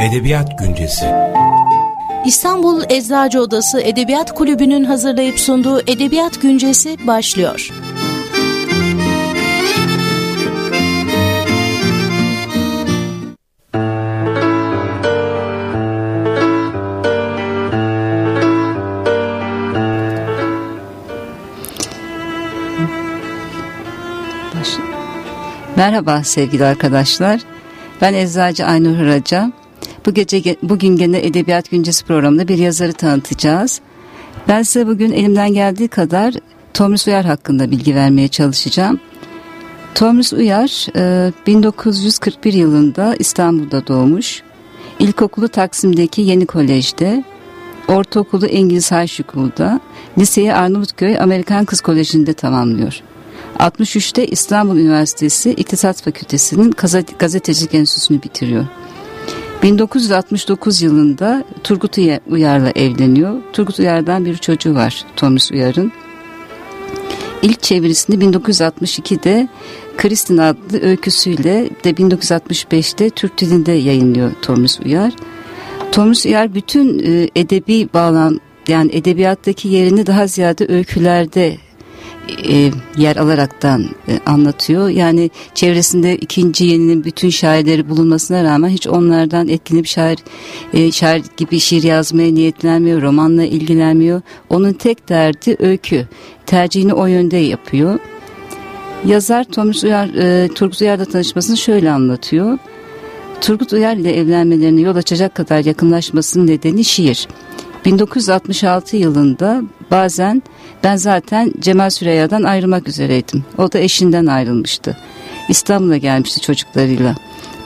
Edebiyat Güncesi İstanbul Eczacı Odası Edebiyat Kulübü'nün hazırlayıp sunduğu Edebiyat Güncesi başlıyor. Merhaba sevgili arkadaşlar. Ben Eczacı Aynur Hıraca. Bu gece bugün gene Edebiyat Güncesi programında bir yazarı tanıtacağız. Ben size bugün elimden geldiği kadar Tomris Uyar hakkında bilgi vermeye çalışacağım. Tomris Uyar 1941 e, yılında İstanbul'da doğmuş. İlkokulu Taksim'deki Yeni Kolej'de, ortaokulu İngiliz High School'da, liseyi Arnavutköy Amerikan Kız Koleji'nde tamamlıyor. 63'te İstanbul Üniversitesi İktisat Fakültesi'nin gazetecilik enstitüsünü bitiriyor. 1969 yılında Turgut Uyar'la evleniyor. Turgut Uyar'dan bir çocuğu var Thomas Uyar'ın. İlk çevirisini 1962'de Kristin adlı öyküsüyle de 1965'te Türk dilinde yayınlıyor Thomas Uyar. Thomas Uyar bütün e, edebi bağlam yani edebiyattaki yerini daha ziyade öykülerde e, yer alaraktan e, anlatıyor. Yani çevresinde ikinci yeninin bütün şairleri bulunmasına rağmen hiç onlardan etkilenip şair e, şair gibi şiir yazmaya niyetlenmiyor, romanla ilgilenmiyor. Onun tek derdi öykü. Tercihini o yönde yapıyor. Yazar Thomas Uyar, e, Turgut Uyar'la tanışmasını şöyle anlatıyor. Turgut Uyar ile evlenmelerine yol açacak kadar yakınlaşmasının nedeni şiir. 1966 yılında bazen ben zaten Cemal Süreyya'dan ayrılmak üzereydim. O da eşinden ayrılmıştı. İstanbul'a gelmişti çocuklarıyla.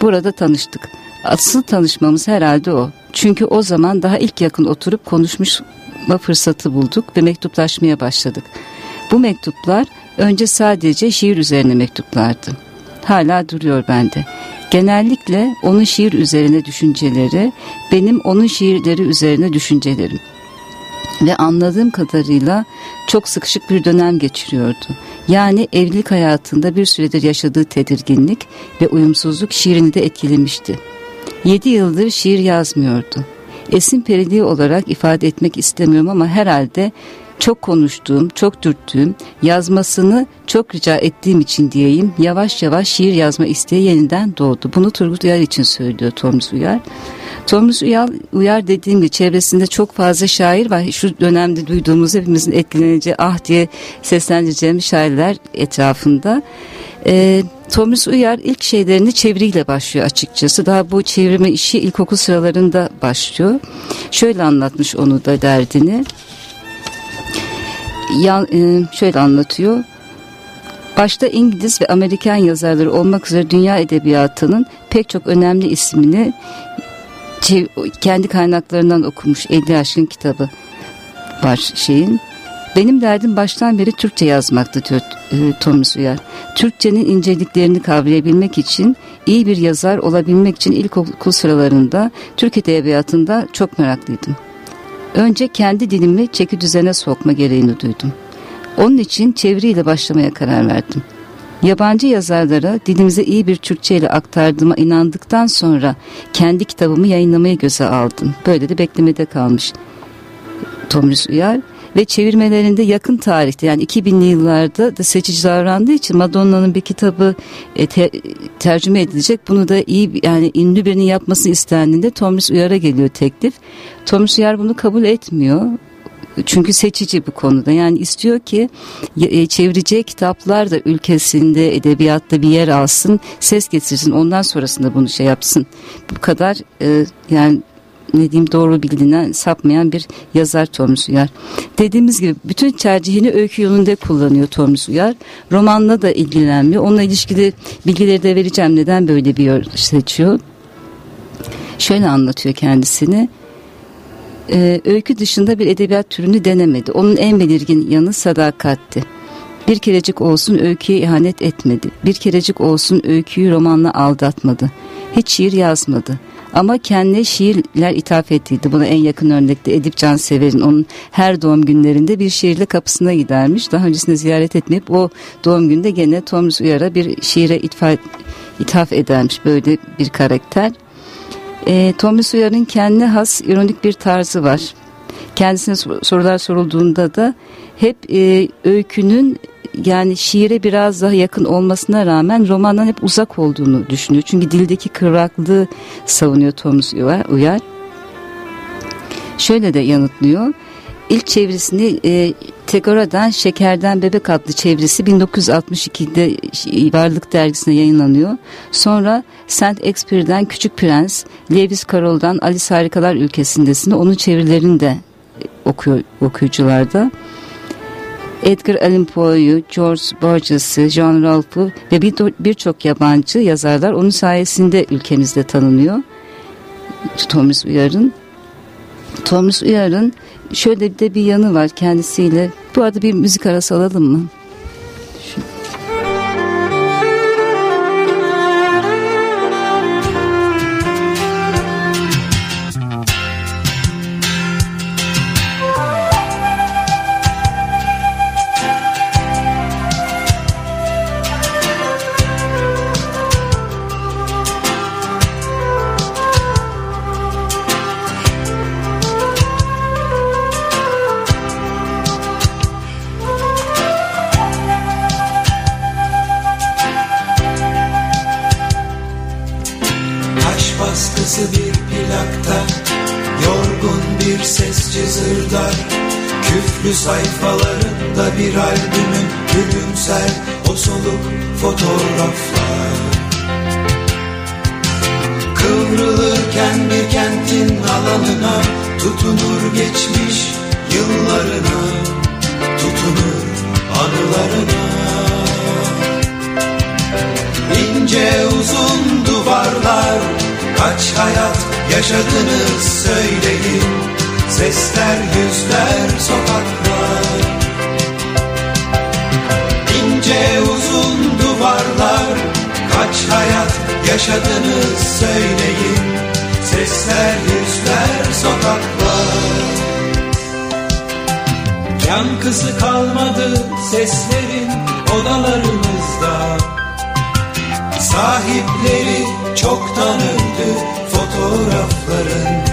Burada tanıştık. Asıl tanışmamız herhalde o. Çünkü o zaman daha ilk yakın oturup konuşma fırsatı bulduk ve mektuplaşmaya başladık. Bu mektuplar önce sadece şiir üzerine mektuplardı. Hala duruyor bende. Genellikle onun şiir üzerine düşünceleri, benim onun şiirleri üzerine düşüncelerim ve anladığım kadarıyla çok sıkışık bir dönem geçiriyordu. Yani evlilik hayatında bir süredir yaşadığı tedirginlik ve uyumsuzluk şiirini de etkilemişti. Yedi yıldır şiir yazmıyordu. Esin periliği olarak ifade etmek istemiyorum ama herhalde çok konuştuğum, çok dürttüğüm, yazmasını çok rica ettiğim için diyeyim yavaş yavaş şiir yazma isteği yeniden doğdu. Bunu Turgut Uyar için söylüyor Tomris Uyar. Tomris Uyar, Uyar dediğim gibi çevresinde çok fazla şair var. Şu dönemde duyduğumuz hepimizin etkileneceği ah diye seslendireceğimiz şairler etrafında. E, Thomas Uyar ilk şeylerini çeviriyle başlıyor açıkçası. Daha bu çevirme işi ilkokul sıralarında başlıyor. Şöyle anlatmış onu da derdini e, şöyle anlatıyor. Başta İngiliz ve Amerikan yazarları olmak üzere dünya edebiyatının pek çok önemli ismini kendi kaynaklarından okumuş 50 aşkın kitabı var şeyin. Benim derdim baştan beri Türkçe yazmaktı diyor e, Thomas Uyar. Türkçenin inceliklerini kavrayabilmek için, iyi bir yazar olabilmek için ilkokul sıralarında Türk edebiyatında çok meraklıydım. Önce kendi dilimi çeki düzene sokma gereğini duydum. Onun için çeviriyle başlamaya karar verdim. Yabancı yazarlara dilimize iyi bir Türkçe ile aktardığıma inandıktan sonra kendi kitabımı yayınlamayı göze aldım. Böyle de beklemede kalmış. Tomris Uyar ve çevirmelerinde yakın tarihte yani 2000'li yıllarda da seçici davrandığı için Madonna'nın bir kitabı e, te, tercüme edilecek. Bunu da iyi yani ünlü birinin yapmasını istendiğinde Thomas Uyar'a geliyor teklif. Thomas Uyar bunu kabul etmiyor. Çünkü seçici bu konuda. Yani istiyor ki e, çevireceği kitaplar da ülkesinde, edebiyatta bir yer alsın, ses getirsin. Ondan sonrasında bunu şey yapsın. Bu kadar e, yani ne diyeyim doğru bildiğinden sapmayan bir yazar Thomas Uyar. Dediğimiz gibi bütün tercihini öykü yolunda kullanıyor Thomas Uyar. Romanla da ilgilenmiyor. Onunla ilişkili bilgileri de vereceğim neden böyle bir yol seçiyor. Şöyle anlatıyor kendisini. Ee, öykü dışında bir edebiyat türünü denemedi. Onun en belirgin yanı sadakatti. Bir kerecik olsun öyküye ihanet etmedi. Bir kerecik olsun öyküyü romanla aldatmadı. Hiç şiir yazmadı Ama kendine şiirler ithaf ettiydi. Buna en yakın örnekte Edip Cansever'in onun her doğum günlerinde bir şiirle kapısına gidermiş. Daha öncesinde ziyaret etmeyip o doğum günde gene Thomas Uyar'a bir şiire itfa, ithaf edermiş böyle bir karakter. E, Thomas Uyar'ın kendine has ironik bir tarzı var. Kendisine sorular sorulduğunda da hep e, öykünün yani şiire biraz daha yakın olmasına rağmen romandan hep uzak olduğunu düşünüyor. Çünkü dildeki kıvraklığı savunuyor Thomas Uyar. Şöyle de yanıtlıyor. İlk çevresini e, Tegora'dan Şekerden Bebek adlı çevresi 1962'de Varlık dergisine yayınlanıyor. Sonra Saint Exupéry'den Küçük Prens, Lewis Carroll'dan Alice Harikalar Ülkesindesin onun çevirilerini de okuyor okuyucularda. Edgar Allan Poe'yu, George Borges'ı, John Rolfe'u ve birçok yabancı yazarlar onun sayesinde ülkemizde tanınıyor. Thomas Uyar'ın. Thomas Uyar'ın şöyle de bir yanı var kendisiyle. Bu arada bir müzik arası alalım mı? Yaşadınız söyleyin. Sesler, yüzler, sokaklar. İnce uzun duvarlar. Kaç hayat yaşadınız söyleyin. Sesler, yüzler, sokaklar. Yankısı kalmadı seslerin odalarımızda. Sahipleri çok tanırdı fotoğrafların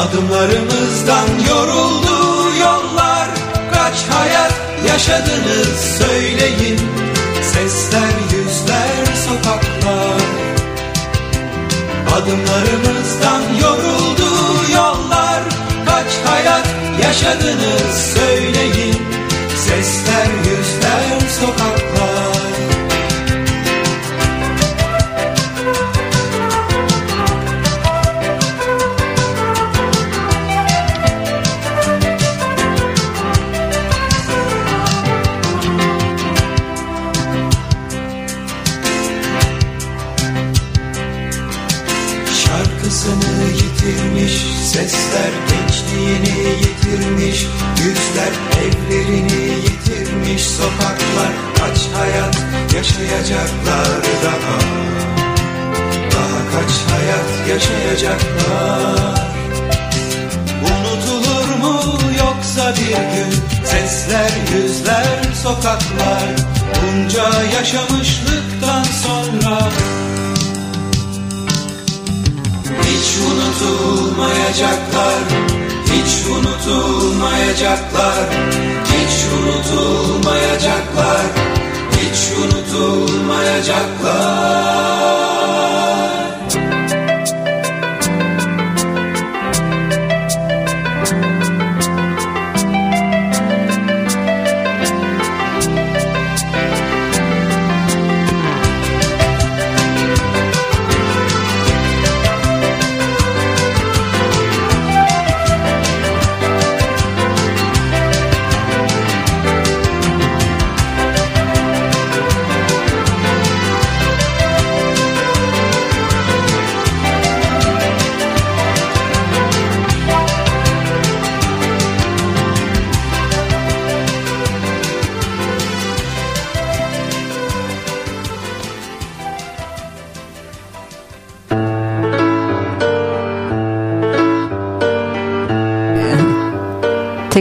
Adımlarımızdan yoruldu yollar. Kaç hayat yaşadınız söyleyin. Sesler yüzler sokaklar. Adımlarımızdan yoruldu yollar. Kaç hayat yaşadınız söyleyin. Sesler Sesler gençliğini yitirmiş Yüzler evlerini yitirmiş Sokaklar kaç hayat yaşayacaklar daha? Daha kaç hayat yaşayacaklar? Unutulur mu yoksa bir gün? Sesler yüzler sokaklar Bunca yaşamışlıktan sonra hiç unutulmayacaklar Hiç unutulmayacaklar Hiç unutulmayacaklar Hiç unutulmayacaklar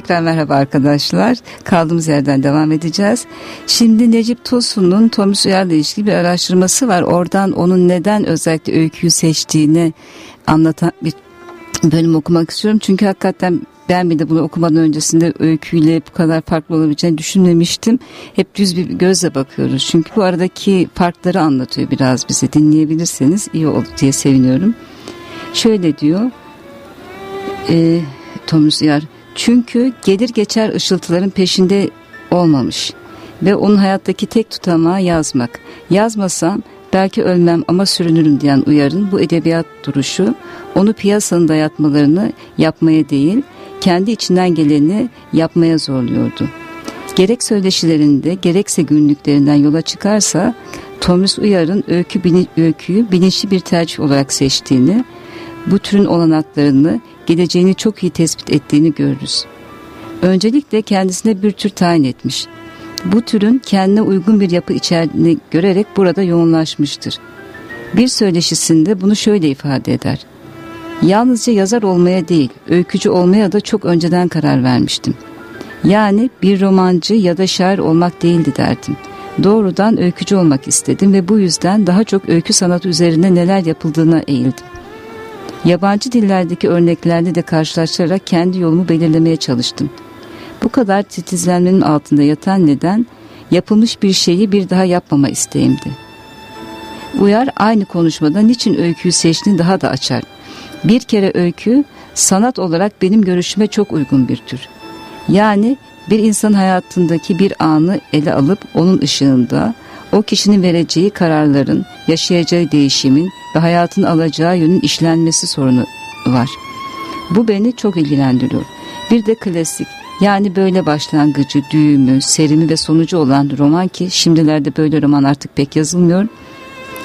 Tekrar merhaba arkadaşlar. Kaldığımız yerden devam edeceğiz. Şimdi Necip Tosun'un Thomas Uyar'la ilgili bir araştırması var. Oradan onun neden özellikle öyküyü seçtiğini anlatan bir bölüm okumak istiyorum. Çünkü hakikaten ben bir de bunu okumadan öncesinde öyküyle bu kadar farklı olabileceğini düşünmemiştim. Hep düz bir gözle bakıyoruz. Çünkü bu aradaki farkları anlatıyor biraz bize. Dinleyebilirseniz iyi olur diye seviniyorum. Şöyle diyor e, Thomas Uyar. Çünkü gelir geçer ışıltıların peşinde olmamış ve onun hayattaki tek tutamağı yazmak. Yazmasam belki ölmem ama sürünürüm diyen Uyar'ın bu edebiyat duruşu onu piyasanın dayatmalarını yapmaya değil kendi içinden geleni yapmaya zorluyordu. Gerek söyleşilerinde gerekse günlüklerinden yola çıkarsa Thomas Uyar'ın öykü, öyküyü bilinçli bir tercih olarak seçtiğini, bu türün olanaklarını geleceğini çok iyi tespit ettiğini görürüz. Öncelikle kendisine bir tür tayin etmiş. Bu türün kendine uygun bir yapı içerdiğini görerek burada yoğunlaşmıştır. Bir söyleşisinde bunu şöyle ifade eder. Yalnızca yazar olmaya değil, öykücü olmaya da çok önceden karar vermiştim. Yani bir romancı ya da şair olmak değildi derdim. Doğrudan öykücü olmak istedim ve bu yüzden daha çok öykü sanatı üzerine neler yapıldığına eğildim. Yabancı dillerdeki örneklerle de karşılaştırarak kendi yolumu belirlemeye çalıştım. Bu kadar titizlenmenin altında yatan neden yapılmış bir şeyi bir daha yapmama isteğimdi. Uyar aynı konuşmada niçin öyküyü seçtiğini daha da açar. Bir kere öykü sanat olarak benim görüşüme çok uygun bir tür. Yani bir insan hayatındaki bir anı ele alıp onun ışığında o kişinin vereceği kararların, yaşayacağı değişimin ve hayatın alacağı yönün işlenmesi sorunu var. Bu beni çok ilgilendiriyor. Bir de klasik yani böyle başlangıcı, düğümü, serimi ve sonucu olan roman ki şimdilerde böyle roman artık pek yazılmıyor.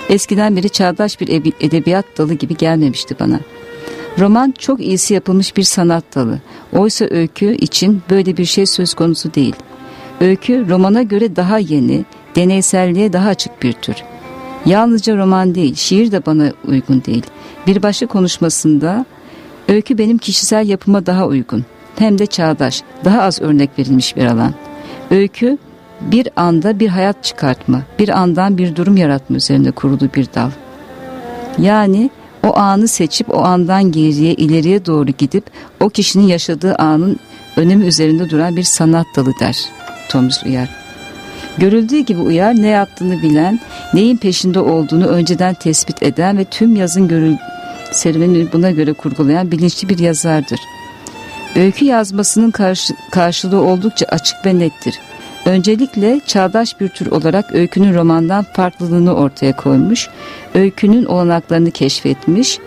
Eskiden beri çağdaş bir edebiyat dalı gibi gelmemişti bana. Roman çok iyisi yapılmış bir sanat dalı. Oysa öykü için böyle bir şey söz konusu değil. Öykü romana göre daha yeni, deneyselliğe daha açık bir tür. Yalnızca roman değil, şiir de bana uygun değil. Bir başka konuşmasında öykü benim kişisel yapıma daha uygun. Hem de çağdaş, daha az örnek verilmiş bir alan. Öykü bir anda bir hayat çıkartma, bir andan bir durum yaratma üzerine kurulu bir dal. Yani o anı seçip o andan geriye ileriye doğru gidip o kişinin yaşadığı anın önemi üzerinde duran bir sanat dalı der Thomas Uyar. Görüldüğü gibi uyar ne yaptığını bilen, neyin peşinde olduğunu önceden tespit eden ve tüm yazın görül serüvenini buna göre kurgulayan bilinçli bir yazardır. Öykü yazmasının karşı, karşılığı oldukça açık ve nettir. Öncelikle çağdaş bir tür olarak öykünün romandan farklılığını ortaya koymuş, öykünün olanaklarını keşfetmiş,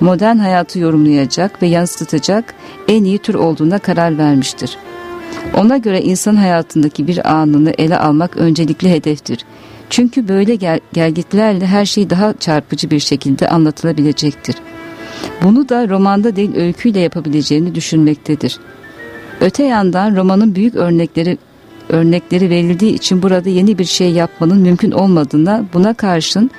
modern hayatı yorumlayacak ve yansıtacak en iyi tür olduğuna karar vermiştir. Ona göre insan hayatındaki bir anını ele almak öncelikli hedeftir. Çünkü böyle gel gelgitlerle her şey daha çarpıcı bir şekilde anlatılabilecektir. Bunu da romanda değil öyküyle yapabileceğini düşünmektedir. Öte yandan romanın büyük örnekleri örnekleri verildiği için burada yeni bir şey yapmanın mümkün olmadığına buna karşın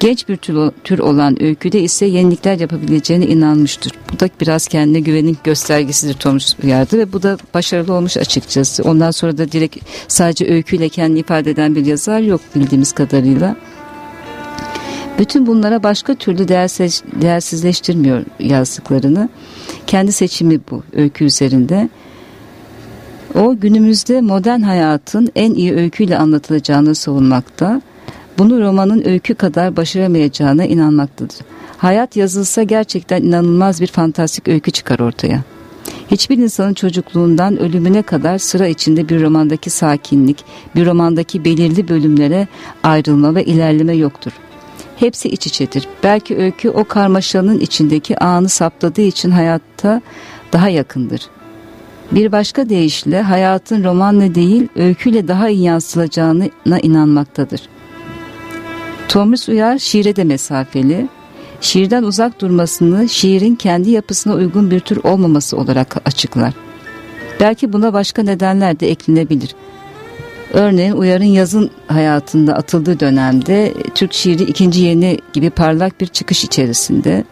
Genç bir tür, olan öyküde ise yenilikler yapabileceğine inanmıştır. Bu da biraz kendine güvenin göstergesidir Thomas Uyar'da ve bu da başarılı olmuş açıkçası. Ondan sonra da direkt sadece öyküyle kendini ifade eden bir yazar yok bildiğimiz kadarıyla. Bütün bunlara başka türlü değersiz, değersizleştirmiyor yazdıklarını. Kendi seçimi bu öykü üzerinde. O günümüzde modern hayatın en iyi öyküyle anlatılacağını savunmakta bunu romanın öykü kadar başaramayacağına inanmaktadır. Hayat yazılsa gerçekten inanılmaz bir fantastik öykü çıkar ortaya. Hiçbir insanın çocukluğundan ölümüne kadar sıra içinde bir romandaki sakinlik, bir romandaki belirli bölümlere ayrılma ve ilerleme yoktur. Hepsi iç içedir. Belki öykü o karmaşanın içindeki anı sapladığı için hayatta daha yakındır. Bir başka deyişle hayatın romanla değil öyküyle daha iyi yansıtılacağına inanmaktadır. Thomas Uyar şiire de mesafeli, şiirden uzak durmasını şiirin kendi yapısına uygun bir tür olmaması olarak açıklar. Belki buna başka nedenler de eklenebilir. Örneğin Uyar'ın yazın hayatında atıldığı dönemde Türk şiiri ikinci yeni gibi parlak bir çıkış içerisinde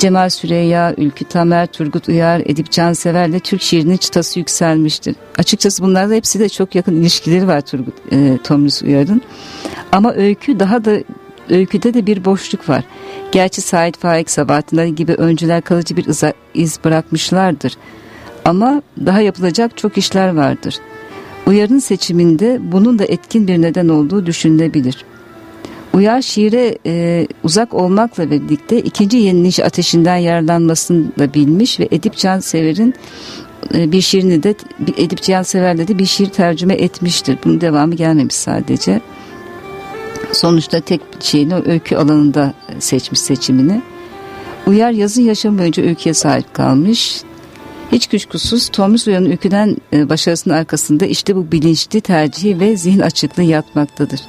Cemal Süreyya, Ülkü Tamer, Turgut Uyar, Edip Cansever'le Türk şiirinin çıtası yükselmiştir. Açıkçası bunlarla hepsi de çok yakın ilişkileri var Turgut e, Tomris Uyar'ın. Ama öykü daha da öyküde de bir boşluk var. Gerçi Said Faik, Sabahattin gibi öncüler kalıcı bir iz bırakmışlardır. Ama daha yapılacak çok işler vardır. Uyar'ın seçiminde bunun da etkin bir neden olduğu düşünülebilir. Uyar şiire e, uzak olmakla birlikte ikinci yeniliş ateşinden yararlanmasını da bilmiş ve Edip Cansever'in e, bir şiirini de Edip Cansever'le de bir şiir tercüme etmiştir. Bunun devamı gelmemiş sadece. Sonuçta tek şeyini öykü alanında seçmiş seçimini. Uyar yazın yaşam boyunca öyküye sahip kalmış. Hiç kuşkusuz Thomas Uyar'ın öyküden e, başarısının arkasında işte bu bilinçli tercihi ve zihin açıklığı yatmaktadır.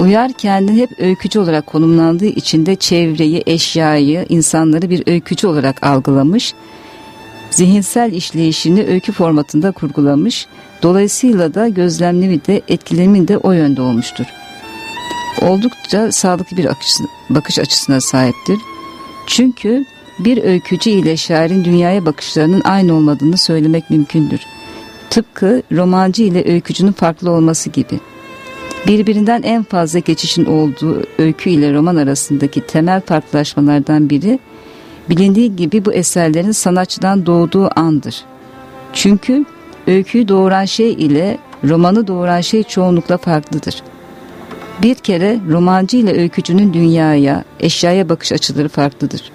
Uyar kendini hep öykücü olarak konumlandığı için de çevreyi, eşyayı, insanları bir öykücü olarak algılamış, zihinsel işleyişini öykü formatında kurgulamış, dolayısıyla da gözlemlemi de etkilemi de o yönde olmuştur. Oldukça sağlıklı bir bakış açısına sahiptir. Çünkü bir öykücü ile şairin dünyaya bakışlarının aynı olmadığını söylemek mümkündür. Tıpkı romancı ile öykücünün farklı olması gibi. Birbirinden en fazla geçişin olduğu öykü ile roman arasındaki temel farklılaşmalardan biri bilindiği gibi bu eserlerin sanatçıdan doğduğu andır. Çünkü öyküyü doğuran şey ile romanı doğuran şey çoğunlukla farklıdır. Bir kere romancı ile öykücünün dünyaya, eşyaya bakış açıları farklıdır.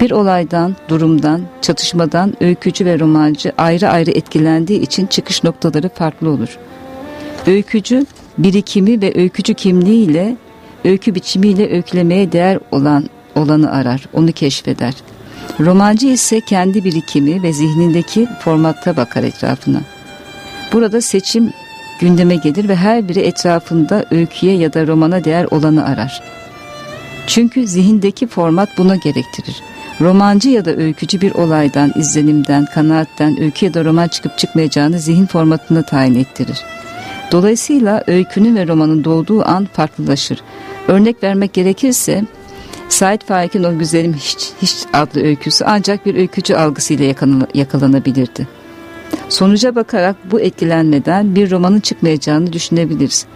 Bir olaydan, durumdan, çatışmadan öykücü ve romancı ayrı ayrı etkilendiği için çıkış noktaları farklı olur. Öykücü birikimi ve öykücü kimliğiyle, öykü biçimiyle öykülemeye değer olan olanı arar, onu keşfeder. Romancı ise kendi birikimi ve zihnindeki formatta bakar etrafına. Burada seçim gündeme gelir ve her biri etrafında öyküye ya da romana değer olanı arar. Çünkü zihindeki format buna gerektirir. Romancı ya da öykücü bir olaydan, izlenimden, kanaatten, öykü ya da roman çıkıp çıkmayacağını zihin formatına tayin ettirir. Dolayısıyla öykünün ve romanın doğduğu an farklılaşır. Örnek vermek gerekirse Said Faik'in o güzelim hiç, hiç adlı öyküsü ancak bir öykücü algısıyla yakalanabilirdi. Sonuca bakarak bu etkilenmeden bir romanın çıkmayacağını düşünebiliriz.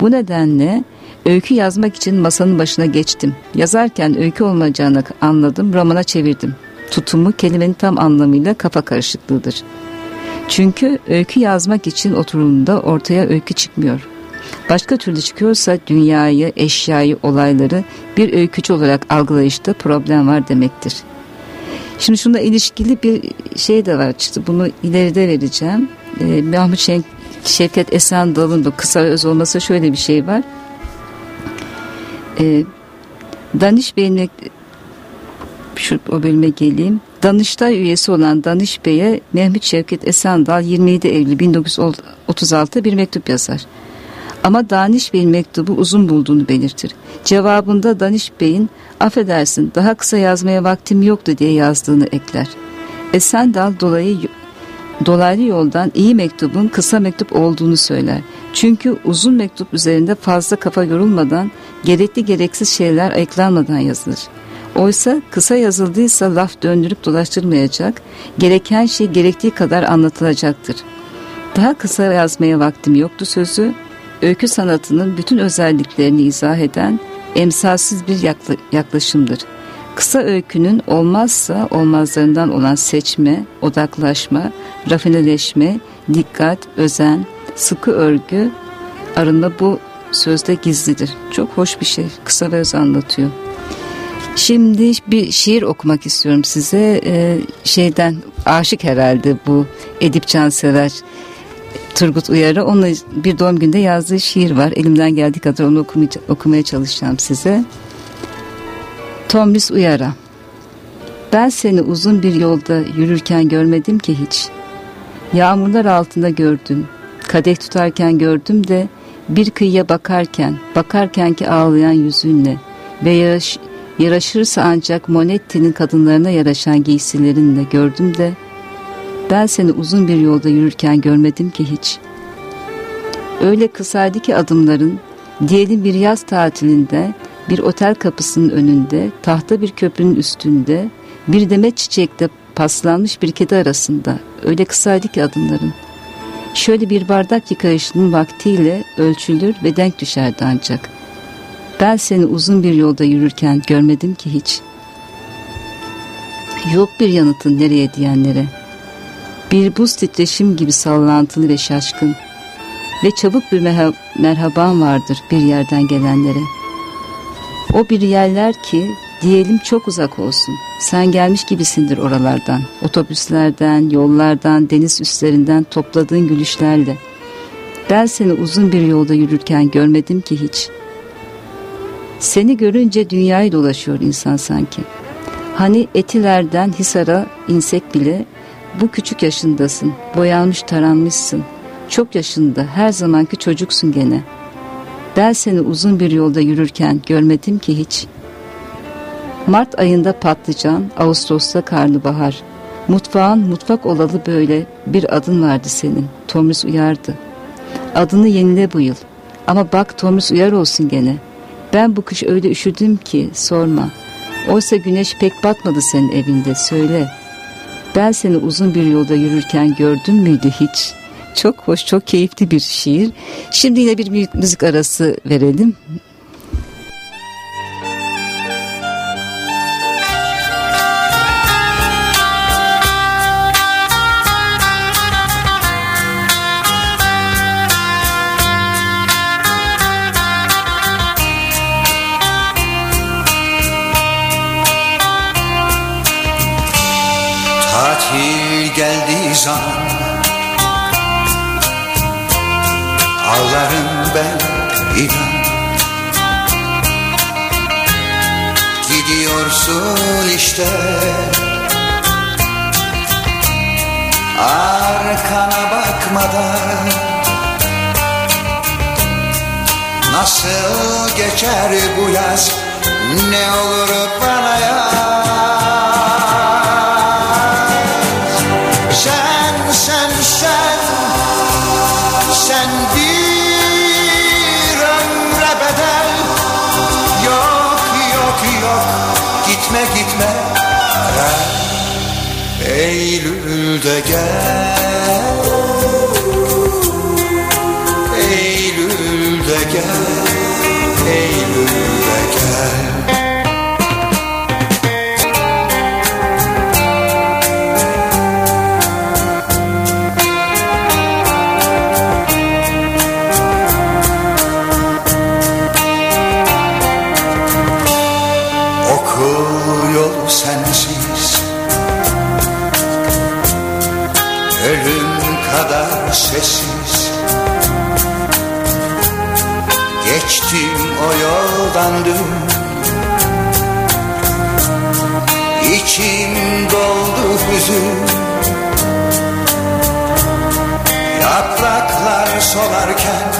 Bu nedenle öykü yazmak için masanın başına geçtim. Yazarken öykü olmayacağını anladım, romana çevirdim. Tutumu kelimenin tam anlamıyla kafa karışıklığıdır. Çünkü öykü yazmak için oturumda ortaya öykü çıkmıyor. Başka türlü çıkıyorsa dünyayı, eşyayı, olayları bir öykücü olarak algılayışta problem var demektir. Şimdi şuna ilişkili bir şey de var çıktı. Bunu ileride vereceğim. Ee, Mahmut Şenk, Şevket Esen Dal'ın da kısa öz olması şöyle bir şey var. Ee, Daniş Bey'in şu o bölüme geleyim. Danıştay üyesi olan Danış Bey'e Mehmet Şevket Esendal 27 Eylül 1936 bir mektup yazar. Ama Daniş Bey'in mektubu uzun bulduğunu belirtir. Cevabında Daniş Bey'in affedersin daha kısa yazmaya vaktim yoktu diye yazdığını ekler. Esendal dolayı dolaylı yoldan iyi mektubun kısa mektup olduğunu söyler. Çünkü uzun mektup üzerinde fazla kafa yorulmadan gerekli gereksiz şeyler ayıklanmadan yazılır. Oysa kısa yazıldıysa laf döndürüp dolaştırmayacak, gereken şey gerektiği kadar anlatılacaktır. Daha kısa yazmaya vaktim yoktu sözü, öykü sanatının bütün özelliklerini izah eden emsalsiz bir yaklaşımdır. Kısa öykünün olmazsa olmazlarından olan seçme, odaklaşma, rafineleşme, dikkat, özen, sıkı örgü arında bu sözde gizlidir. Çok hoş bir şey. Kısa ve öz anlatıyor. Şimdi bir şiir okumak istiyorum size. Ee, şeyden aşık herhalde bu Edip Cansever Turgut Uyarı. Onunla bir doğum günde yazdığı şiir var. Elimden geldiği kadar onu okumaya, okumaya çalışacağım size. Tomris Uyar'a Ben seni uzun bir yolda yürürken görmedim ki hiç. Yağmurlar altında gördüm. Kadeh tutarken gördüm de bir kıyıya bakarken, bakarken ki ağlayan yüzünle ve Yaraşırsa ancak Monetti'nin kadınlarına yaraşan giysilerinle gördüm de ben seni uzun bir yolda yürürken görmedim ki hiç. Öyle kısaydı ki adımların diyelim bir yaz tatilinde bir otel kapısının önünde, tahta bir köprünün üstünde, bir demet çiçekte paslanmış bir kedi arasında. Öyle kısaydı ki adımların. Şöyle bir bardak yıkayışının vaktiyle ölçülür ve denk düşerdi ancak. Ben seni uzun bir yolda yürürken görmedim ki hiç. Yok bir yanıtın nereye diyenlere. Bir buz titreşim gibi sallantılı ve şaşkın. Ve çabuk bir merha merhaban vardır bir yerden gelenlere. O bir yerler ki diyelim çok uzak olsun. Sen gelmiş gibisindir oralardan. Otobüslerden, yollardan, deniz üstlerinden topladığın gülüşlerle. Ben seni uzun bir yolda yürürken görmedim ki hiç. Seni görünce dünyayı dolaşıyor insan sanki. Hani Etiler'den Hisar'a insek bile bu küçük yaşındasın, boyanmış taranmışsın. Çok yaşında her zamanki çocuksun gene. Ben seni uzun bir yolda yürürken görmedim ki hiç. Mart ayında patlıcan, Ağustos'ta karnabahar. Mutfağın mutfak olalı böyle bir adın vardı senin. Tomris uyardı. Adını yenile bu yıl. Ama bak Tomris uyar olsun gene. Ben bu kış öyle üşüdüm ki sorma. Oysa güneş pek batmadı senin evinde söyle. Ben seni uzun bir yolda yürürken gördüm müydü hiç? Çok hoş, çok keyifli bir şiir. Şimdi yine bir müzik arası verelim. Yaz Ne olur bana yaz. Sen sen sen Sen bir ömre bedel. Yok yok yok Gitme gitme Eylül'de gel dün İçim doldu hüzün. Yapraklar solarken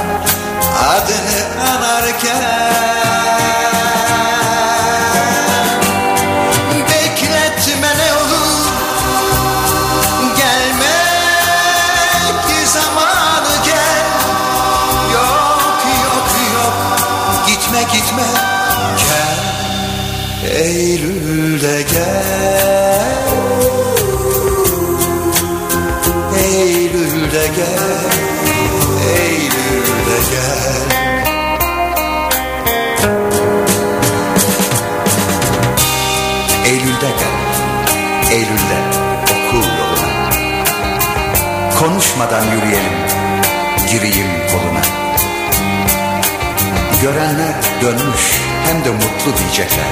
Adını anarken Görenler dönmüş hem de mutlu diyecekler.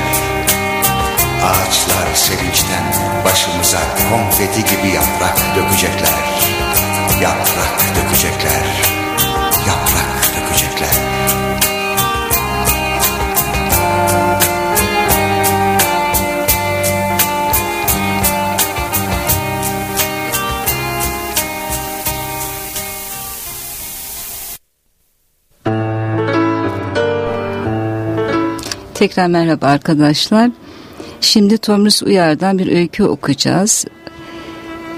Ağaçlar sevinçten başımıza konfeti gibi yaprak dökecekler. Yaprak dökecekler Yaprak dökecekler Tekrar merhaba arkadaşlar. Şimdi Tomris Uyar'dan bir öykü okuyacağız.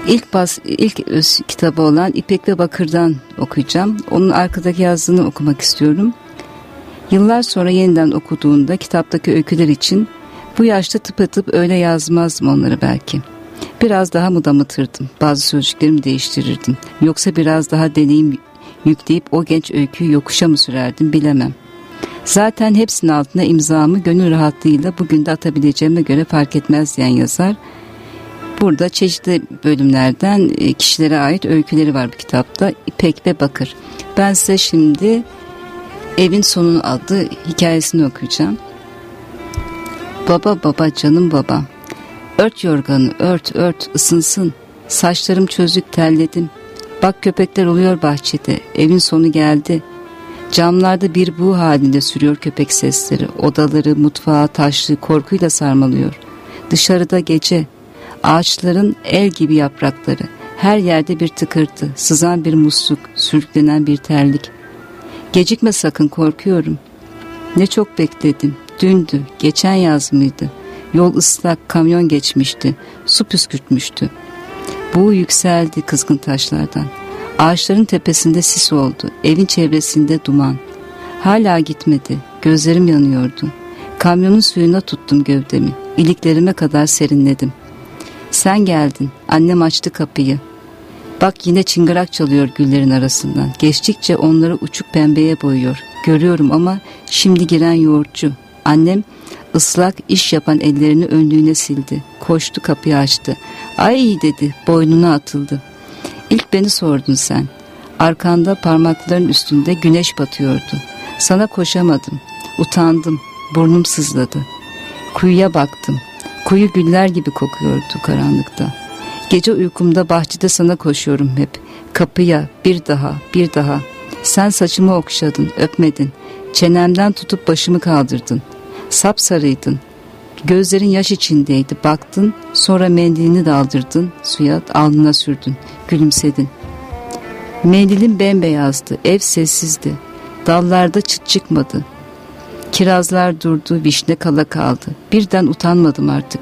İlk bas ilk öz kitabı olan İpek ve Bakır'dan okuyacağım. Onun arkadaki yazdığını okumak istiyorum. Yıllar sonra yeniden okuduğunda kitaptaki öyküler için bu yaşta tıpatıp öyle yazmazdım onları belki. Biraz daha mı damıtırdım, bazı sözcüklerimi değiştirirdim. Yoksa biraz daha deneyim yükleyip o genç öyküyü yokuşa mı sürerdim bilemem. Zaten hepsinin altına imzamı gönül rahatlığıyla bugün de atabileceğime göre fark etmez diyen yazar. Burada çeşitli bölümlerden e, kişilere ait öyküleri var bu kitapta. İpek ve Bakır. Ben size şimdi Evin Sonu adlı hikayesini okuyacağım. Baba baba canım baba. Ört yorganı ört ört ısınsın. Saçlarım çözük terledim. Bak köpekler oluyor bahçede. Evin sonu geldi. Camlarda bir bu halinde sürüyor köpek sesleri. Odaları, mutfağı, taşlı korkuyla sarmalıyor. Dışarıda gece. Ağaçların el gibi yaprakları. Her yerde bir tıkırtı, sızan bir musluk, sürüklenen bir terlik. Gecikme sakın korkuyorum. Ne çok bekledim. Dündü, geçen yaz mıydı? Yol ıslak, kamyon geçmişti. Su püskürtmüştü. Bu yükseldi kızgın taşlardan. Ağaçların tepesinde sis oldu. Evin çevresinde duman. Hala gitmedi. Gözlerim yanıyordu. Kamyonun suyuna tuttum gövdemi. İliklerime kadar serinledim. Sen geldin. Annem açtı kapıyı. Bak yine çıngırak çalıyor güllerin arasından. Geçtikçe onları uçuk pembeye boyuyor. Görüyorum ama şimdi giren yoğurtçu. Annem ıslak iş yapan ellerini önlüğüne sildi. Koştu kapıyı açtı. Ay dedi boynuna atıldı. Beni sordun sen. Arkanda parmakların üstünde güneş batıyordu. Sana koşamadım. Utandım. Burnum sızladı. Kuyuya baktım. Kuyu güller gibi kokuyordu karanlıkta. Gece uykumda bahçede sana koşuyorum hep. Kapıya bir daha bir daha. Sen saçımı okşadın öpmedin. Çenemden tutup başımı kaldırdın. Sapsarıydın. Gözlerin yaş içindeydi. Baktın sonra mendilini daldırdın. Suya alnına sürdün. Gülümsedin. Mendilin bembeyazdı. Ev sessizdi. Dallarda çıt çıkmadı. Kirazlar durdu. Vişne kala kaldı. Birden utanmadım artık.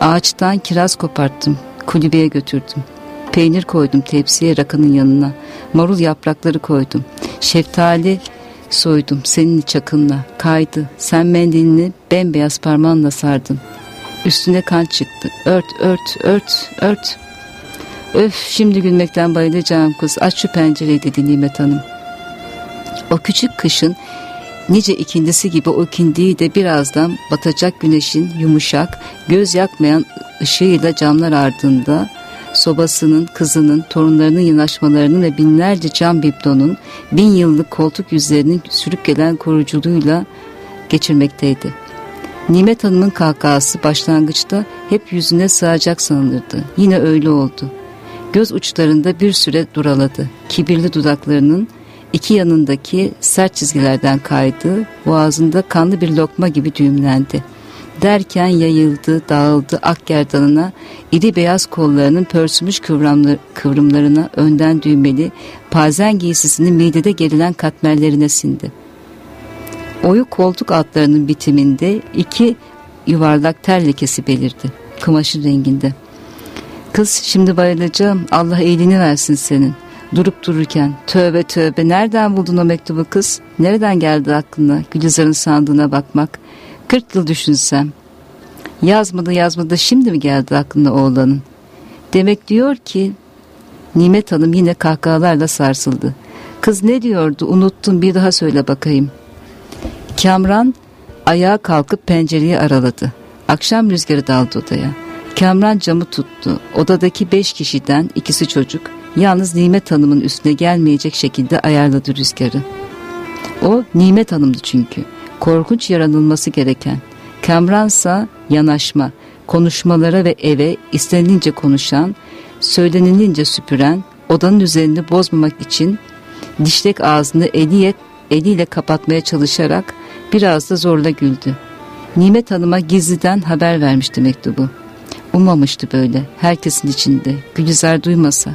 Ağaçtan kiraz koparttım. Kulübeye götürdüm. Peynir koydum tepsiye rakının yanına. Marul yaprakları koydum. Şeftali soydum senin çakınla. Kaydı. Sen mendilini bembeyaz parmağınla sardın. Üstüne kan çıktı. Ört, ört, ört, ört. Öf şimdi gülmekten bayılacağım kız. Aç şu pencereyi dedi Nimet Hanım. O küçük kışın nice ikindisi gibi o ikindiyi de birazdan batacak güneşin yumuşak, göz yakmayan ışığıyla camlar ardında sobasının, kızının, torunlarının yanaşmalarının ve binlerce cam bibdonun bin yıllık koltuk yüzlerinin sürüp gelen koruculuğuyla geçirmekteydi. Nimet Hanım'ın kahkahası başlangıçta hep yüzüne sığacak sanılırdı. Yine öyle oldu. Göz uçlarında bir süre duraladı. Kibirli dudaklarının iki yanındaki sert çizgilerden kaydı, boğazında kanlı bir lokma gibi düğümlendi. Derken yayıldı, dağıldı ak gerdanına, iri beyaz kollarının pörsümüş kıvrımlarına önden düğmeli, pazen giysisinin midede gerilen katmerlerine sindi. Oyuk koltuk altlarının bitiminde iki yuvarlak ter lekesi belirdi, kumaşın renginde. Kız şimdi bayılacağım, Allah iyiliğini versin senin.'' Durup dururken tövbe tövbe nereden buldun o mektubu kız? Nereden geldi aklına Gülizar'ın sandığına bakmak? Kırk yıl düşünsem. Yazmadı yazmadı şimdi mi geldi aklına oğlanın? Demek diyor ki Nimet Hanım yine kahkahalarla sarsıldı. Kız ne diyordu unuttum bir daha söyle bakayım. Kamran ayağa kalkıp pencereyi araladı. Akşam rüzgarı daldı odaya. Kamran camı tuttu. Odadaki beş kişiden ikisi çocuk, Yalnız Nimet Hanım'ın üstüne gelmeyecek şekilde ayarladı rüzgarı. O Nimet Hanım'dı çünkü. Korkunç yaranılması gereken. Kamransa yanaşma, konuşmalara ve eve istenilince konuşan, söylenilince süpüren, odanın üzerini bozmamak için dişlek ağzını eliyle, eliyle kapatmaya çalışarak biraz da zorla güldü. Nimet Hanım'a gizliden haber vermişti mektubu. Umamıştı böyle herkesin içinde Gülizar duymasa.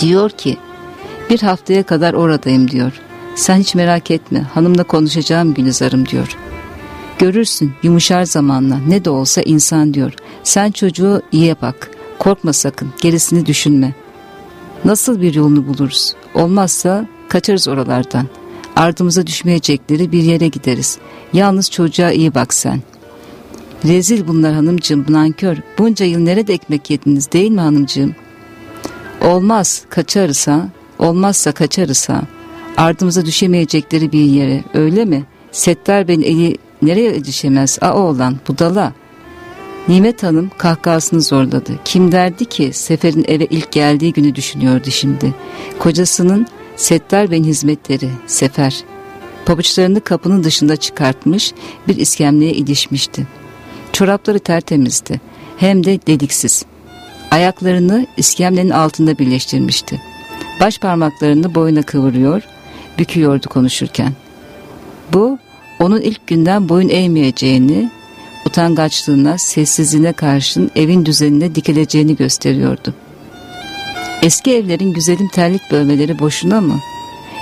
Diyor ki bir haftaya kadar oradayım diyor. Sen hiç merak etme hanımla konuşacağım Gülizar'ım diyor. Görürsün yumuşar zamanla ne de olsa insan diyor. Sen çocuğu iyi bak korkma sakın gerisini düşünme. Nasıl bir yolunu buluruz olmazsa kaçarız oralardan. Ardımıza düşmeyecekleri bir yere gideriz. Yalnız çocuğa iyi bak sen. Rezil bunlar hanımcığım, nankör. Bunca yıl nerede ekmek yediniz değil mi hanımcığım? Olmaz, kaçarız ha. Olmazsa kaçarız ha. Ardımıza düşemeyecekleri bir yere, öyle mi? Settar Bey'in eli nereye düşemez? A oğlan, budala. Nimet Hanım kahkahasını zorladı. Kim derdi ki Sefer'in eve ilk geldiği günü düşünüyordu şimdi. Kocasının Settar Bey'in hizmetleri, Sefer. Pabuçlarını kapının dışında çıkartmış bir iskemleye ilişmişti. Çorapları tertemizdi. Hem de deliksiz. Ayaklarını iskemlenin altında birleştirmişti. Baş parmaklarını boyuna kıvırıyor, büküyordu konuşurken. Bu onun ilk günden boyun eğmeyeceğini, utangaçlığına, sessizliğine karşın evin düzenine dikileceğini gösteriyordu. Eski evlerin güzelim terlik bölmeleri boşuna mı?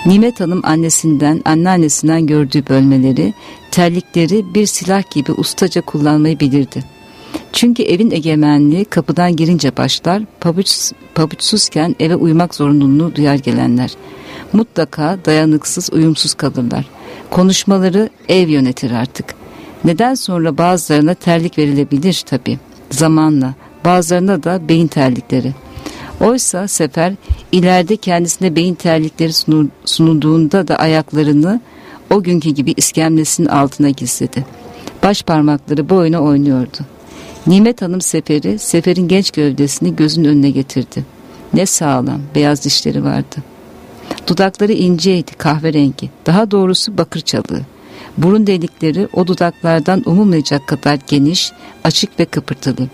Nimet Hanım annesinden, anneannesinden gördüğü bölmeleri, terlikleri bir silah gibi ustaca kullanmayı bilirdi. Çünkü evin egemenliği kapıdan girince başlar, pabuç, pabuçsuzken eve uymak zorunluluğunu duyar gelenler. Mutlaka dayanıksız, uyumsuz kalırlar. Konuşmaları ev yönetir artık. Neden sonra bazılarına terlik verilebilir tabi zamanla bazılarına da beyin terlikleri. Oysa Sefer ileride kendisine beyin terlikleri sunulduğunda da ayaklarını o günkü gibi iskemlesinin altına gizledi. Baş parmakları boyuna oynuyordu. Nimet Hanım Sefer'i, Sefer'in genç gövdesini gözün önüne getirdi. Ne sağlam, beyaz dişleri vardı. Dudakları inceydi, kahverengi, daha doğrusu bakır çalığı. Burun delikleri o dudaklardan umulmayacak kadar geniş, açık ve kıpırtılı.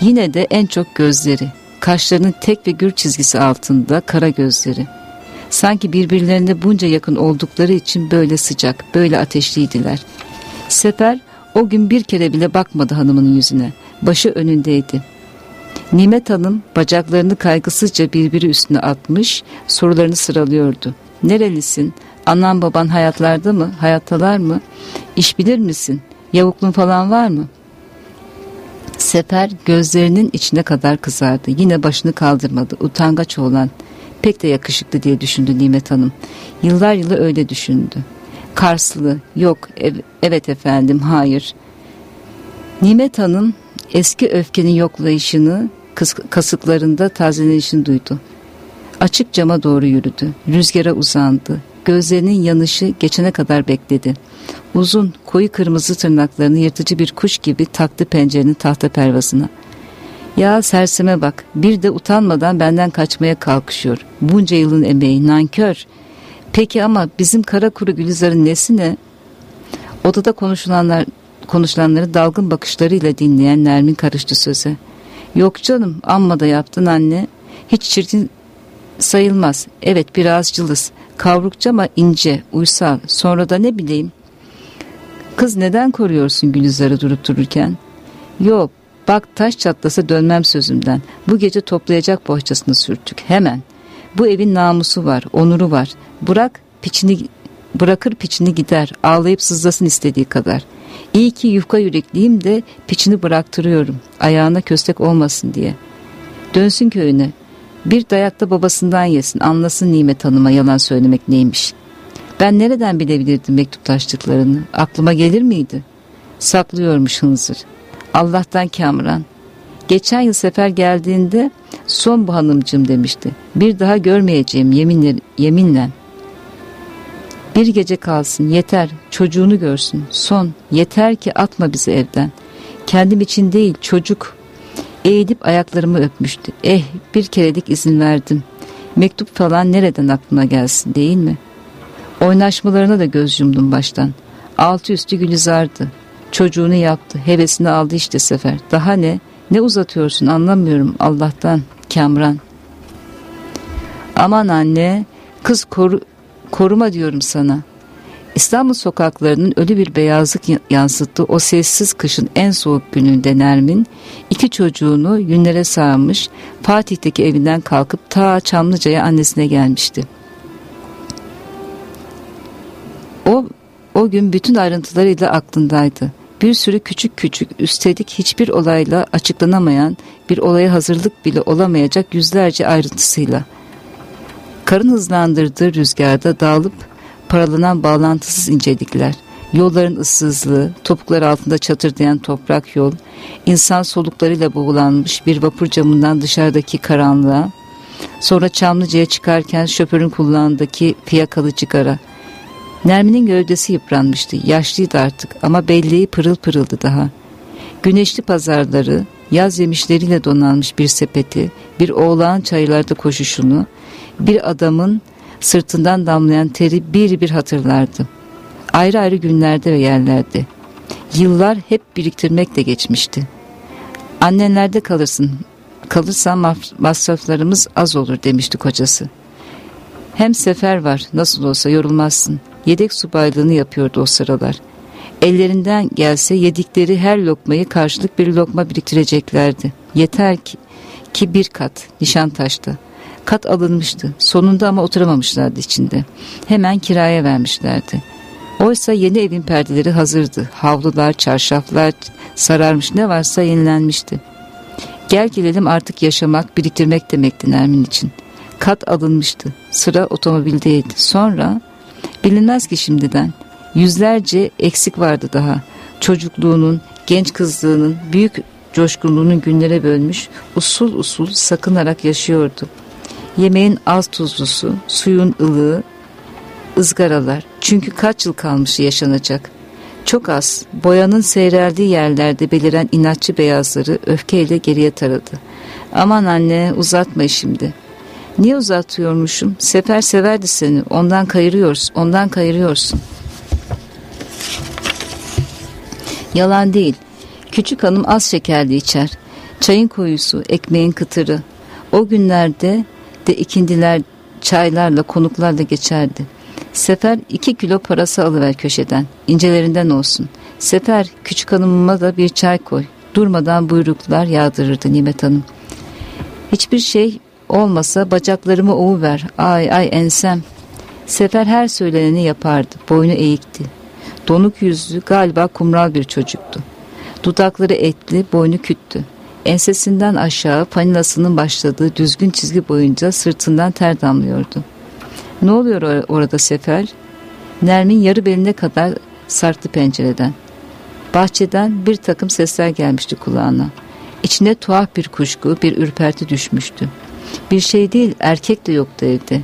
Yine de en çok gözleri, kaşlarının tek ve gür çizgisi altında kara gözleri. Sanki birbirlerine bunca yakın oldukları için böyle sıcak, böyle ateşliydiler. Sefer o gün bir kere bile bakmadı hanımının yüzüne. Başı önündeydi. Nimet Hanım bacaklarını kaygısızca birbiri üstüne atmış, sorularını sıralıyordu. Nerelisin? Anan baban hayatlarda mı? Hayattalar mı? İş bilir misin? Yavukluğun falan var mı? Sefer gözlerinin içine kadar kızardı. Yine başını kaldırmadı. Utangaç olan pek de yakışıklı diye düşündü Nimet Hanım. Yıllar yılı öyle düşündü. Karslı, yok, ev, evet efendim, hayır. Nimet Hanım eski öfkenin yoklayışını, kasıklarında tazelenişini duydu. Açık cama doğru yürüdü. Rüzgara uzandı. Gözlerinin yanışı geçene kadar bekledi. Uzun, koyu kırmızı tırnaklarını yırtıcı bir kuş gibi taktı pencerenin tahta pervasına. Ya serseme bak, bir de utanmadan benden kaçmaya kalkışıyor. Bunca yılın emeği, nankör. Peki ama bizim kara kuru Gülizar'ın nesi ne? Odada konuşulanlar, konuşulanları dalgın bakışlarıyla dinleyen Nermin karıştı söze. Yok canım, amma da yaptın anne. Hiç çirkin sayılmaz. Evet biraz cılız. Kavrukça ama ince, uysal. Sonra da ne bileyim. Kız neden koruyorsun Gülizar'ı durup dururken? Yok bak taş çatlasa dönmem sözümden. Bu gece toplayacak bohçasını sürttük hemen. Bu evin namusu var, onuru var. Bırak piçini bırakır piçini gider. Ağlayıp sızlasın istediği kadar. İyi ki yufka yürekliyim de piçini bıraktırıyorum. Ayağına köstek olmasın diye. Dönsün köyüne. Bir dayakta babasından yesin. Anlasın Nimet Hanım'a yalan söylemek neymiş. Ben nereden bilebilirdim mektuplaştıklarını? Aklıma gelir miydi? Saklıyormuş hınzır. Allah'tan Kamran. Geçen yıl sefer geldiğinde son bu hanımcım demişti. Bir daha görmeyeceğim yeminler, yeminle. Bir gece kalsın yeter çocuğunu görsün son yeter ki atma bizi evden. Kendim için değil çocuk. Eğilip ayaklarımı öpmüştü. Eh bir kerelik izin verdim. Mektup falan nereden aklına gelsin değil mi? Oynaşmalarına da göz yumdum baştan. Altı üstü Gülizar'dı. Çocuğunu yaptı. Hevesini aldı işte sefer. Daha ne? Ne uzatıyorsun anlamıyorum Allah'tan. Kamran. Aman anne kız koru, koruma diyorum sana. İstanbul sokaklarının ölü bir beyazlık yansıttığı o sessiz kışın en soğuk gününde Nermin iki çocuğunu yünlere sağmış Fatih'teki evinden kalkıp ta Çamlıca'ya annesine gelmişti. O, o gün bütün ayrıntılarıyla aklındaydı. Bir sürü küçük küçük üstelik hiçbir olayla açıklanamayan bir olaya hazırlık bile olamayacak yüzlerce ayrıntısıyla. Karın hızlandırdığı rüzgarda dağılıp paralanan bağlantısız incelikler, yolların ıssızlığı, topuklar altında çatırdayan toprak yol, insan soluklarıyla boğulanmış bir vapur camından dışarıdaki karanlığa, sonra Çamlıca'ya çıkarken şoförün kullandaki fiyakalı cigara. Nermin'in gövdesi yıpranmıştı, yaşlıydı artık ama belleği pırıl pırıldı daha. Güneşli pazarları, yaz yemişleriyle donanmış bir sepeti, bir oğlağın çaylarda koşuşunu, bir adamın sırtından damlayan teri bir bir hatırlardı. Ayrı ayrı günlerde ve yerlerde. Yıllar hep biriktirmekle geçmişti. Annenlerde kalırsın, kalırsan masraflarımız az olur demişti kocası. Hem sefer var nasıl olsa yorulmazsın. Yedek subaylığını yapıyordu o sıralar. Ellerinden gelse yedikleri her lokmayı karşılık bir lokma biriktireceklerdi. Yeter ki, ki bir kat Nişantaş'ta. Kat alınmıştı. Sonunda ama oturamamışlardı içinde. Hemen kiraya vermişlerdi. Oysa yeni evin perdeleri hazırdı. Havlular, çarşaflar sararmış ne varsa yenilenmişti. Gel gelelim artık yaşamak, biriktirmek demekti Nermin için. Kat alınmıştı. Sıra otomobildeydi. Sonra bilinmez ki şimdiden yüzlerce eksik vardı daha. Çocukluğunun, genç kızlığının, büyük coşkunluğunun günlere bölmüş, usul usul sakınarak yaşıyordu. Yemeğin az tuzlusu, suyun ılığı, ızgaralar. Çünkü kaç yıl kalmış yaşanacak. Çok az, boyanın seyreldiği yerlerde beliren inatçı beyazları öfkeyle geriye taradı. Aman anne uzatma şimdi. Niye uzatıyormuşum? Sefer severdi seni. Ondan kayırıyoruz, ondan kayırıyorsun. Yalan değil. Küçük hanım az şekerli içer. Çayın koyusu, ekmeğin kıtırı. O günlerde de ikindiler çaylarla konuklarla geçerdi. Sefer iki kilo parası alıver köşeden. incelerinden olsun. Sefer küçük hanımıma da bir çay koy. Durmadan buyruklar yağdırırdı Nimet Hanım. Hiçbir şey olmasa bacaklarımı ovuver. Ay ay ensem. Sefer her söyleneni yapardı. Boynu eğikti. Donuk yüzlü galiba kumral bir çocuktu. Dudakları etli, boynu küttü. Ensesinden aşağı panilasının başladığı düzgün çizgi boyunca sırtından ter damlıyordu. Ne oluyor or orada Sefer? Nermin yarı beline kadar sarktı pencereden. Bahçeden bir takım sesler gelmişti kulağına. İçine tuhaf bir kuşku, bir ürperti düşmüştü. Bir şey değil, erkek de yoktu evde.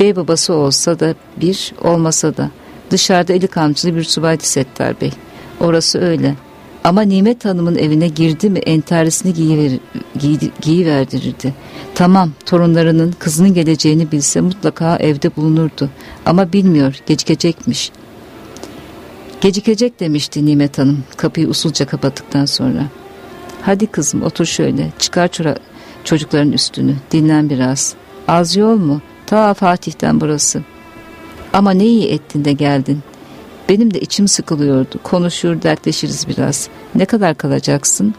Bey babası olsa da bir, olmasa da. Dışarıda eli kamçılı bir subaydı Settar Bey. Orası öyle. Ama Nimet Hanım'ın evine girdi mi entarisini giy, giyiverdirirdi. Tamam torunlarının kızının geleceğini bilse mutlaka evde bulunurdu. Ama bilmiyor gecikecekmiş. Gecikecek demişti Nimet Hanım kapıyı usulca kapattıktan sonra. Hadi kızım otur şöyle çıkar çora çocukların üstünü dinlen biraz. Az yol mu? Ta Fatih'ten burası. Ama ne iyi ettin de geldin. Benim de içim sıkılıyordu. Konuşur, dertleşiriz biraz. Ne kadar kalacaksın?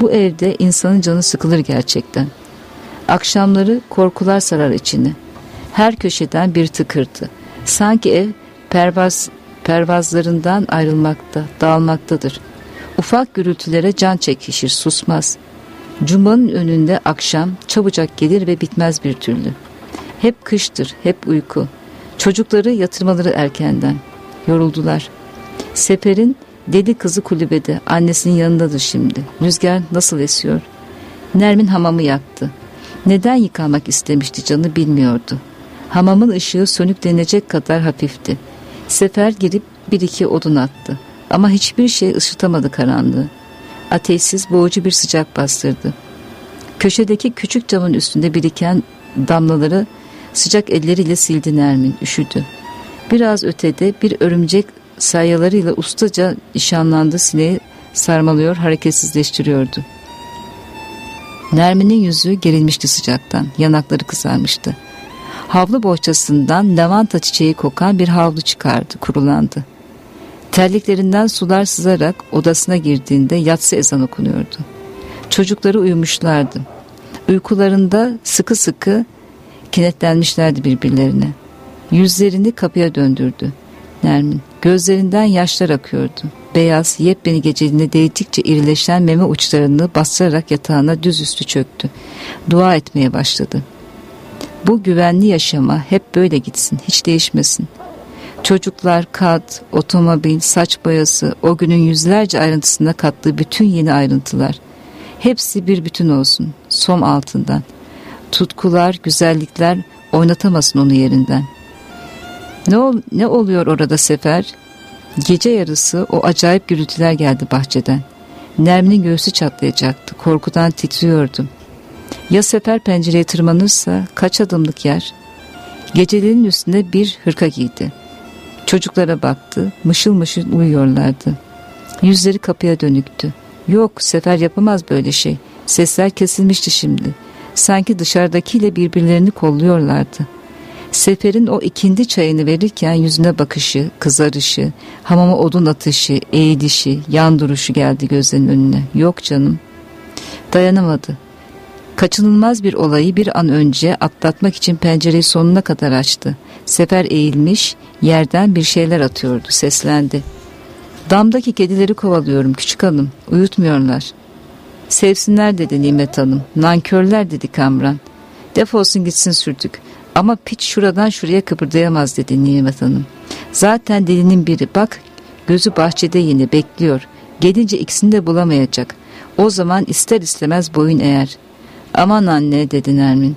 Bu evde insanın canı sıkılır gerçekten. Akşamları korkular sarar içini. Her köşeden bir tıkırtı. Sanki ev pervaz, pervazlarından ayrılmakta, dağılmaktadır. Ufak gürültülere can çekişir, susmaz. Cuma'nın önünde akşam çabucak gelir ve bitmez bir türlü. Hep kıştır, hep uyku. Çocukları yatırmaları erkenden. Yoruldular. Sefer'in dedi kızı kulübede. Annesinin yanındadır şimdi. Rüzgar nasıl esiyor? Nermin hamamı yaktı. Neden yıkamak istemişti canı bilmiyordu. Hamamın ışığı sönüklenecek kadar hafifti. Sefer girip bir iki odun attı. Ama hiçbir şey ışıtamadı karanlığı. Ateşsiz boğucu bir sıcak bastırdı. Köşedeki küçük camın üstünde biriken damlaları sıcak elleriyle sildi Nermin, üşüdü. Biraz ötede bir örümcek sayalarıyla ustaca nişanlandı sineği sarmalıyor, hareketsizleştiriyordu. Nermin'in yüzü gerilmişti sıcaktan, yanakları kızarmıştı. Havlu bohçasından lavanta çiçeği kokan bir havlu çıkardı, kurulandı. Terliklerinden sular sızarak odasına girdiğinde yatsı ezan okunuyordu. Çocukları uyumuşlardı. Uykularında sıkı sıkı kenetlenmişlerdi birbirlerine. Yüzlerini kapıya döndürdü. Nermin gözlerinden yaşlar akıyordu. Beyaz yepyeni geceliğine değdikçe irileşen meme uçlarını bastırarak yatağına düzüstü çöktü. Dua etmeye başladı. Bu güvenli yaşama hep böyle gitsin, hiç değişmesin. Çocuklar, kat, otomobil, saç boyası, o günün yüzlerce ayrıntısında kattığı bütün yeni ayrıntılar. Hepsi bir bütün olsun, som altından. Tutkular, güzellikler oynatamasın onu yerinden. Ne, ol, ne oluyor orada Sefer? Gece yarısı o acayip gürültüler geldi bahçeden. Nermin'in göğsü çatlayacaktı. Korkudan titriyordum. Ya Sefer pencereye tırmanırsa kaç adımlık yer? Gecelerin üstünde bir hırka giydi. Çocuklara baktı. Mışıl mışıl uyuyorlardı. Yüzleri kapıya dönüktü. Yok Sefer yapamaz böyle şey. Sesler kesilmişti şimdi. Sanki dışarıdakiyle birbirlerini kolluyorlardı. Sefer'in o ikindi çayını verirken yüzüne bakışı, kızarışı, hamama odun atışı, eğilişi, yan duruşu geldi gözlerinin önüne. Yok canım. Dayanamadı. Kaçınılmaz bir olayı bir an önce atlatmak için pencereyi sonuna kadar açtı. Sefer eğilmiş, yerden bir şeyler atıyordu, seslendi. Damdaki kedileri kovalıyorum küçük hanım, uyutmuyorlar. Sevsinler dedi Nimet Hanım, nankörler dedi Kamran. Defolsun gitsin sürtük. Ama piç şuradan şuraya kıpırdayamaz dedi Nimet Hanım. Zaten delinin biri bak gözü bahçede yine bekliyor. Gelince ikisini de bulamayacak. O zaman ister istemez boyun eğer. Aman anne dedi Nermin.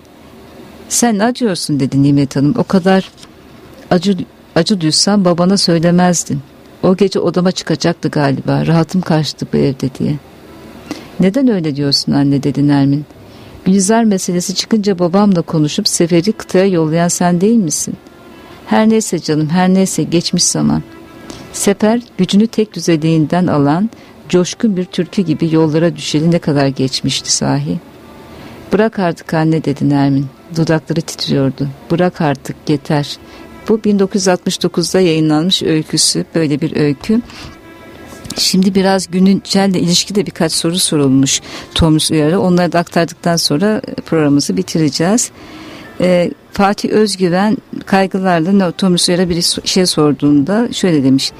Sen acıyorsun dedi Nimet Hanım. O kadar acı, acı duysan babana söylemezdin. O gece odama çıkacaktı galiba. Rahatım kaçtı bu evde diye. Neden öyle diyorsun anne dedi Nermin. Gülizar meselesi çıkınca babamla konuşup Sefer'i kıtaya yollayan sen değil misin? Her neyse canım her neyse geçmiş zaman. Sefer gücünü tek düzeliğinden alan coşkun bir türkü gibi yollara düşeli ne kadar geçmişti sahi. Bırak artık anne dedi Nermin. Dudakları titriyordu. Bırak artık yeter. Bu 1969'da yayınlanmış öyküsü böyle bir öykü. Şimdi biraz güncelle ilişkide birkaç soru sorulmuş Thomas Uyar'a. Onları da aktardıktan sonra programımızı bitireceğiz. Ee, Fatih Özgüven kaygılarla Thomas Uyar'a bir şey sorduğunda şöyle demiş.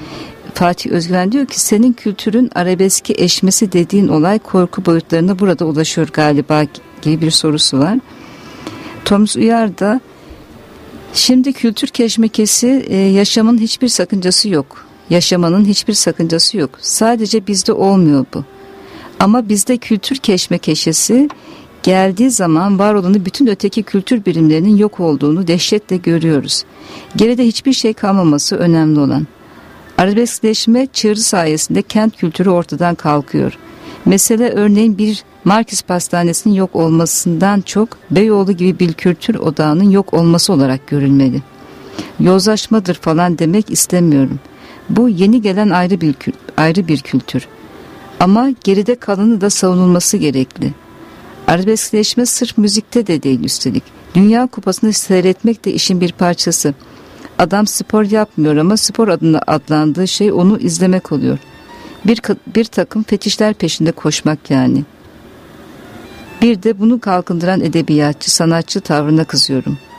Fatih Özgüven diyor ki senin kültürün arabeski eşmesi dediğin olay korku boyutlarına burada ulaşıyor galiba gibi bir sorusu var. Thomas Uyar da şimdi kültür keşmekesi e, yaşamın hiçbir sakıncası yok. Yaşamanın hiçbir sakıncası yok. Sadece bizde olmuyor bu. Ama bizde kültür keşmekeşesi geldiği zaman var olanı bütün öteki kültür birimlerinin yok olduğunu dehşetle görüyoruz. Geride hiçbir şey kalmaması önemli olan. Arabeskleşme çığırı sayesinde kent kültürü ortadan kalkıyor. Mesele örneğin bir Markis Pastanesi'nin yok olmasından çok Beyoğlu gibi bir kültür odağının yok olması olarak görülmeli. Yozlaşmadır falan demek istemiyorum.'' Bu yeni gelen ayrı bir ayrı bir kültür. Ama geride kalanı da savunulması gerekli. Arabeskleşme sırf müzikte de değil üstelik. Dünya kupasını seyretmek de işin bir parçası. Adam spor yapmıyor ama spor adına adlandığı şey onu izlemek oluyor. Bir, bir takım fetişler peşinde koşmak yani. Bir de bunu kalkındıran edebiyatçı, sanatçı tavrına kızıyorum.''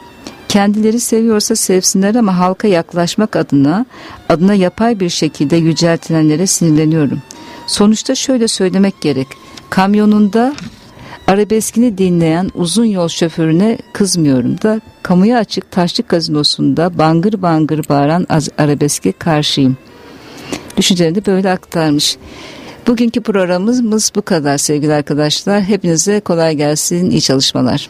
Kendileri seviyorsa sevsinler ama halka yaklaşmak adına adına yapay bir şekilde yüceltilenlere sinirleniyorum. Sonuçta şöyle söylemek gerek. Kamyonunda arabeskini dinleyen uzun yol şoförüne kızmıyorum da kamuya açık taşlık gazinosunda bangır bangır bağıran arabeske karşıyım. Düşüncelerini böyle aktarmış. Bugünkü programımız bu kadar sevgili arkadaşlar. Hepinize kolay gelsin, iyi çalışmalar.